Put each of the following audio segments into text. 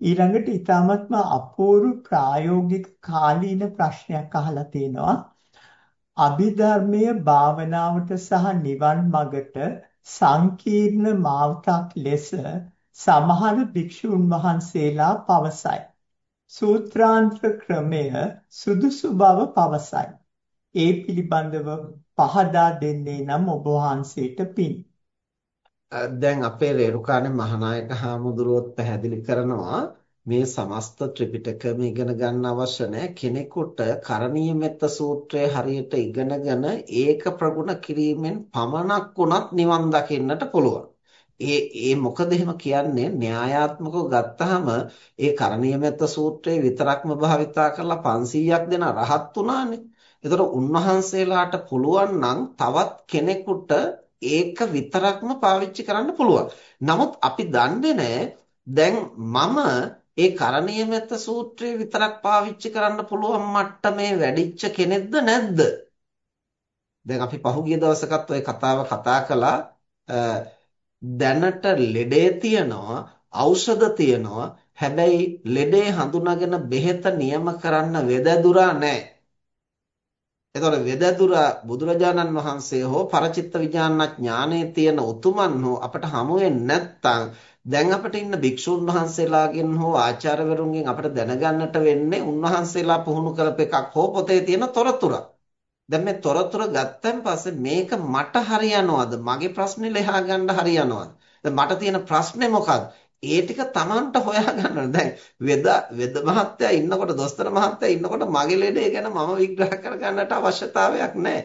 ඊළඟට ඊ타මත්ම අපූර්ව ප්‍රායෝගික කාලීන ප්‍රශ්නයක් අහලා තියෙනවා. අභිධර්මයේ භාවනාවට සහ නිවන් මඟට සංකීර්ණ මාවතක් ලෙස සමහර භික්ෂුන් වහන්සේලා පවසයි. සූත්‍රාන්තර ක්‍රමය සුදුසු බව පවසයි. ඒ පිළිබඳව පහදා දෙන්නේ නම් ඔබ වහන්සේට පිං. දැන් අපේ රේරුකාණේ මහානායක හාමුදුරුවොත් පැහැදිලි කරනවා මේ සමස්ත ත්‍රිපිටකම ඉගෙන ගන්න අවශ්‍ය නැහැ කෙනෙකුට කරණීය මෙත්ත සූත්‍රය හරියට ඉගෙනගෙන ඒක ප්‍රගුණ කිරීමෙන් පමණක් වුණත් නිවන් දකින්නට පුළුවන්. ඒ ඒ මොකද එහෙම කියන්නේ න්‍යායාත්මකව ගත්තාම ඒ කරණීය මෙත්ත සූත්‍රය විතරක්ම භාවිතා කරලා 500ක් දෙන රහත් උනානේ. ඒතර උන්වහන්සේලාට පුළුවන් නම් තවත් කෙනෙකුට ඒක විතරක්ම පාවිච්චි කරන්න පුළුවන්. නමුත් අපි දන්නේ දැන් මම ඒ කරණීය මෙත්ත සූත්‍රය විතරක් පාවිච්චි කරන්න පුළුවන් මට්ටමේ වැඩිච්ච කෙනෙක්ද නැද්ද? දැන් අපි පහුගිය දවසකත් ওই කතාව කතා කළා දැනට ලෙඩේ තියනවා ඖෂධ තියනවා හැබැයි ලෙඩේ හඳුනාගෙන බෙහෙත නියම කරන්න වෙදදුරා නැහැ එතකොට වෙදදුර බුදුරජාණන් වහන්සේ හෝ පරචිත්ත විඥාන ඥානයේ තියෙන උතුමන් හෝ අපට හමු නැත්නම් දැන් අපිට ඉන්න භික්ෂුන් වහන්සේලාගෙන් හෝ ආචාර්යවරුන්ගෙන් අපිට දැනගන්නට වෙන්නේ උන්වහන්සේලා පුහුණු කරපු එකක් හෝ පොතේ තියෙන තොරතුර. දැන් මේ තොරතුර ගත්තන් පස්සේ මේක මට හරියනවද? මගේ ප්‍රශ්නේ ලෙහා ගන්න හරියනවද? දැන් මට තියෙන ප්‍රශ්නේ මොකක්ද? ඒ ටික Tamanට හොයා ගන්න දැන් වෙද වෙද මහත්තයා ඉන්නකොට දොස්තර මහත්තයා ඉන්නකොට මගේ ලෙඩේ ගැන මම විග්‍රහ කරගන්නට අවශ්‍යතාවයක් නැහැ.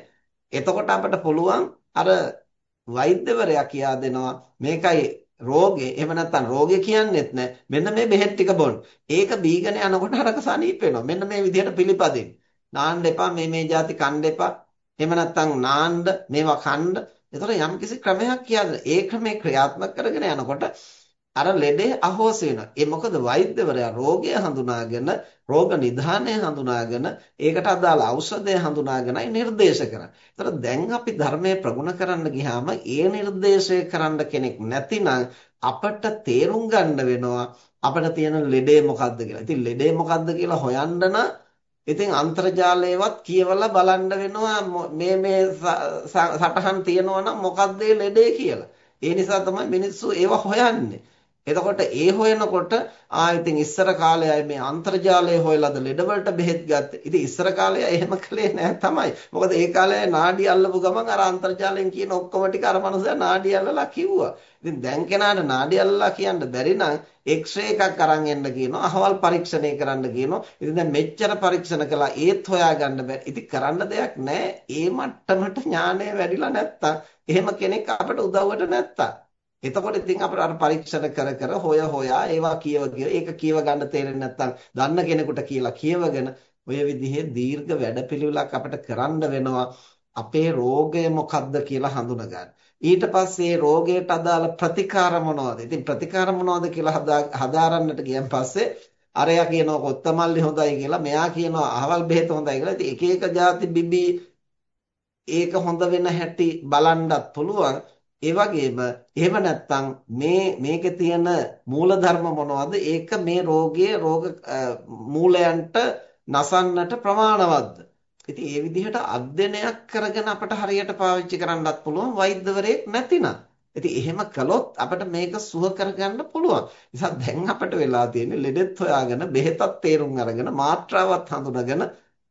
එතකොට අපිට පුළුවන් අර වෛද්‍යවරයා කියා දෙනවා මේකයි රෝගේ එහෙම නැත්නම් රෝගේ කියන්නේත් නැහැ. මෙන්න මේ බෙහෙත් ටික බොන්න. ඒක බීගෙන යනකොට අරක සනීප වෙනවා. මෙන්න මේ විදිහට පිළිපදින්න. නාන්න එපා මේ මේ જાති කන්න එපා. එහෙම නැත්නම් නාන්න මේවා කන්න. ඒතර යම්කිසි ක්‍රමයක් කියද ඒ ක්‍රමේ ක්‍රියාත්මක කරගෙන යනකොට අර ලෙඩේ අහෝසි වෙනවා. ඒ මොකද වෛද්‍යවරයා රෝගය හඳුනාගෙන රෝග නිදානය හඳුනාගෙන ඒකට අදාළ ඖෂධය හඳුනාගෙනයි නිර්දේශ කරන්නේ. ඒතර දැන් අපි ධර්මයේ ප්‍රගුණ කරන්න ගියාම ඒ නිර්දේශය කරන්න කෙනෙක් නැතිනම් අපට තේරුම් ගන්න වෙනවා අපිට තියෙන ලෙඩේ මොකද්ද කියලා. ඉතින් ලෙඩේ මොකද්ද කියලා හොයන්න නම් ඉතින් අන්තර්ජාලයේවත් කියවලා බලන්න වෙනවා මේ මේ සටහන් තියෙනවා නම් මොකද්ද ලෙඩේ කියලා. ඒ නිසා තමයි මිනිස්සු ඒව හොයන්නේ. එතකොට ඒ හොයනකොට ආ ඉතින් ඉස්සර කාලේ අය මේ අන්තර්ජාලය හොයලාද ලෙඩවලට බෙහෙත් ගත්තේ. ඉතින් ඉස්සර කාලේ එහෙම කළේ නෑ තමයි. මොකද ඒ කාලේ නාඩි අල්ලපු ගමන් අර අන්තර්ජාලයෙන් කියන ඔක්කොම ටික අර මනුස්සයා නාඩි අල්ලලා කිව්වා. ඉතින් දැන් කෙනාට නාඩි අල්ලලා කියන්න බැරි නම් එක්ස්රේ එකක් අරන් එන්න කියනවා. අහවල් පරීක්ෂණය කරන්න කියනවා. ඉතින් දැන් මෙච්චර පරීක්ෂණ කළා ඒත් හොයාගන්න බැරි. ඉතින් කරන්න දෙයක් නෑ. ඒ මට්ටමට ඥානය වැඩිලා නැත්තම් එහෙම කෙනෙක් අපට උදව්වට නැත්තම් එතකොට ඉතින් අපිට අර පරීක්ෂණ කර කර හොය හොයා ඒවා කියව කියව ඒක කියව ගන්න තේරෙන්නේ නැත්නම් දන්න කෙනෙකුට කියලා කියවගෙන ඔය විදිහේ දීර්ඝ වැඩපිළිවෙලක් අපිට කරන්න වෙනවා අපේ රෝගය මොකක්ද කියලා හඳුනගන්න. ඊට පස්සේ රෝගයට අදාළ ප්‍රතිකාර මොනවද? ඉතින් ප්‍රතිකාර මොනවද කියලා හදාරන්නට ගියන් පස්සේ අරයා කියනවා කොත්තමල්ලි හොඳයි කියලා, මෙයා කියනවා අහවල් බෙහෙත හොඳයි කියලා. ඉතින් එක එක જાති බිබී ඒක හොඳ වෙන හැටි බලන්නත් පුළුවන්. ඒ වගේම එහෙම නැත්නම් මේ මේකේ තියෙන මූලධර්ම මොනවද? ඒක මේ රෝගයේ රෝග මූලයන්ට නසන්නට ප්‍රමාණවත්ද? ඉතින් ඒ විදිහට අධ්‍යයනයක් කරගෙන අපට හරියට පාවිච්චි කරන්නත් පුළුවන් වෛද්‍යවරයෙක් නැතිනම්. ඉතින් එහෙම කළොත් අපිට මේක සුව කරගන්න පුළුවන්. නිසා දැන් අපිට වෙලා තියෙන්නේ ලෙඩෙත් හොයාගෙන බෙහෙතත් තේරුම් අරගෙන මාත්‍රාවත් හඳුනගෙන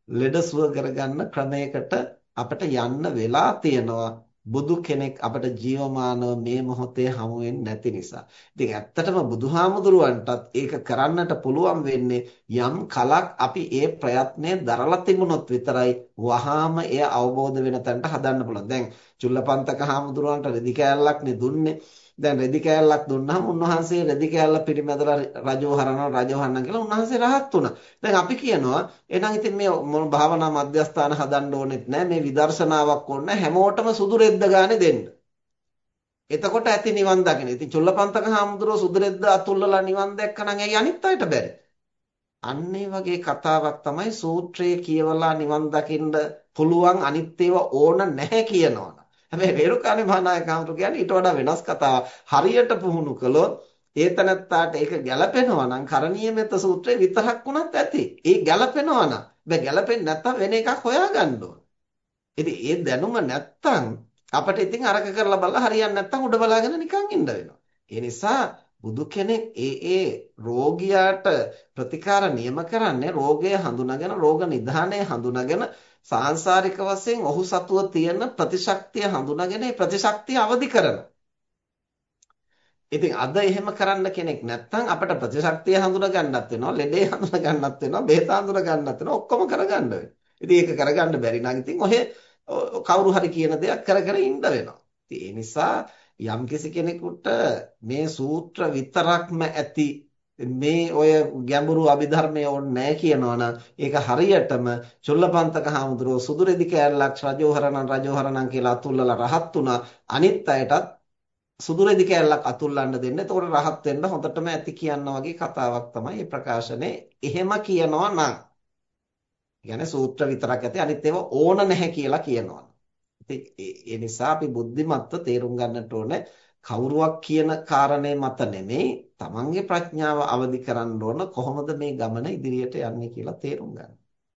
ලෙඩ සුව කරගන්න ක්‍රමයකට අපිට යන්න වෙලා තියෙනවා. බුදු කෙනෙක් අපට ජීවමානව මේ මොහොතේ හමු නැති නිසා. ඉතින් ඇත්තටම බුදුහාමුදුරුවන්ටත් ඒක කරන්නට පුළුවන් වෙන්නේ යම් කලක් අපි ඒ ප්‍රයත්නය දරලා තිබුණොත් විතරයි වහාම එය අවබෝධ වෙන තැනට හදන්න පුළුවන්. දැන් චුල්ලපන්තක හාමුදුරුවන්ට රෙදි කෑල්ලක් නේ දුන්නේ. දැන් රෙදි කෑල්ලක් දුන්නාම උන්වහන්සේ රෙදි කෑල්ල පිරිමැදලා රජව හරනවා රජව හරනවා කියලා උන්වහන්සේ රහත් වුණා. දැන් අපි කියනවා එහෙනම් ඉතින් මේ භාවනා මධ්‍යස්ථාන හදන්න ඕනෙත් නැහැ මේ විදර්ශනාවක් ඕන හැමෝටම සුදු රෙද්ද ගානේ දෙන්න. එතකොට ඇති නිවන් දකින්න. ඉතින් චුල්ලපන්තක හාමුදුරුවෝ සුදු රෙද්ද අතුල්ලලා නිවන් දැක්කනම් ඇයි අනිත් අයට බැරි? අන්න වගේ කතාවක් තමයි සූත්‍රයේ කියවලා නිවන් දකින්න පුළුවන් අනිත් ඒවා ඕන නැහැ කියනවා. හැබැයි රේරුකාණේ මහානායක හඳුරු කියන්නේ ඊට වඩා වෙනස් කතාවක්. හරියට පුහුණු කළොත් ඒ තනත්තාට ඒක ගැළපෙනවා නම් කරණීයමෙත සූත්‍රය විතරක් වුණත් ඇති. ඒ ගැළපෙනවා නම් බෑ ගැළපෙන්නේ නැත්තම් වෙන එකක් හොයාගන්න ඕන. ඉතින් ඒ දැනුම නැත්තම් අපිට ඉතින් අරක කරලා බලලා හරියන්නේ නැත්තම් උඩ බලාගෙන නිකන් ඉන්න වෙනවා. ඒ නිසා බුදු කෙනෙක් ඒ ඒ රෝගියාට ප්‍රතිකාර නියම කරන්නේ රෝගය හඳුනාගෙන රෝග නිදානය හඳුනාගෙන සාංශාරික වශයෙන් ඔහු සතුව තියෙන ප්‍රතිශක්තිය හඳුනාගෙන ඒ ප්‍රතිශක්තිය අවදි කරනවා. ඉතින් අද එහෙම කරන්න කෙනෙක් නැත්නම් අපිට ප්‍රතිශක්තිය හඳුනා ගන්නත් වෙනවා, ලෙඩේ හඳුනා ගන්නත් වෙනවා, බෙහෙත හඳුනා ගන්නත් වෙනවා, ඔක්කොම කරගන්න වෙනවා. ඉතින් ඒක කරගන්න බැරි නම් ඉතින් ඔහෙ කවුරු හරි කියන දෙයක් කර කර ඉන්න වෙනවා. ඉතින් ඒ නිසා යම්කිසි කෙනෙකුට මේ සූත්‍ර විතරක්ම ඇති මේ ඔය ගැඹුරු අභිධර්මයේ ඕනේ නැහැ කියනවනම් ඒක හරියටම චුල්ලපන්තක හාමුදුරුවෝ සුදුරෙදි කෑල්ලක් රජෝහරණන් රජෝහරණන් කියලා අතුල්ලලා රහත් වුණා අනිත් අයටත් සුදුරෙදි කෑල්ලක් අතුල්ලන්න දෙන්න. එතකොට රහත් වෙන්න හොඳටම ඇති කියනවා වගේ කතාවක් තමයි මේ ප්‍රකාශනේ. එහෙම කියනවා නම්. කියන්නේ සූත්‍ර විතරක් ඇති අනිත් ඒවා ඕන නැහැ කියලා කියනවා. ඉතින් ඒ නිසා අපි බුද්ධිමත්ව තේරුම් ගන්නට ඕනේ කවුරුවක් කියන කාරණේ මත නෙමෙයි තමන්ගේ ප්‍රඥාව අවදි කරන්න ඕන කොහොමද මේ ගමන ඉදිරියට යන්නේ කියලා තේරුම් ගන්න.